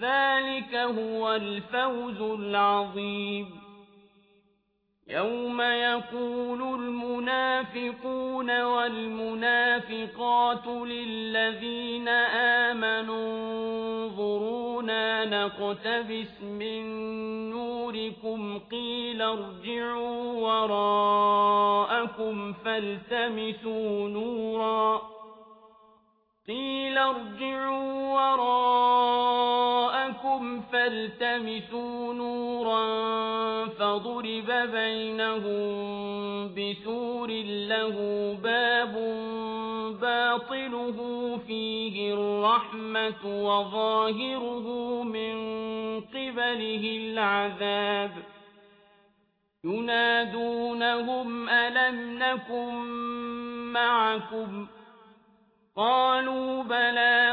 ذلك هو الفوز العظيم. يوم يقول المنافقون والمنافقات للذين آمنوا انظرونا نقتبس من نوركم قيل ارجعوا وراءكم فالتمسوا نورا. قيل ارجعوا وراءكم فالتمسوا نورا فضرب بينهم بسور له باب باطله فيه الرحمة وظاهره من قبله العذاب ينادونهم ألم نكن معكم قالوا بلى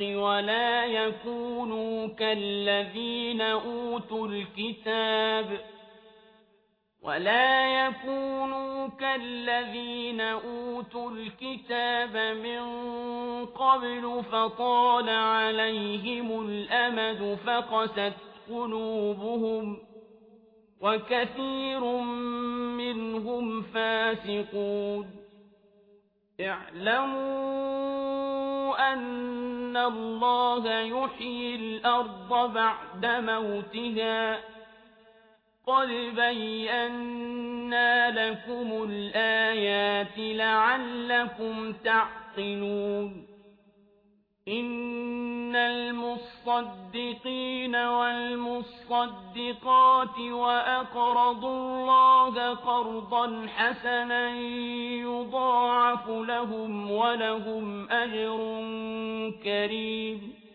ولا يكونوا كالذين أوتوا الكتاب ولا يكونوا كالذين أوتوا الكتاب من قبل فطال عليهم الأمد فقست قلوبهم وكثير منهم فاسقون. اعلموا أن الله يحيي الأرض بعد موتها قد بينا لكم الآيات لعلكم تعقلون إن المصدقين والمصدقات وأقرضوا الله قرضا حسنا يضاعف لهم ولهم أجر كريم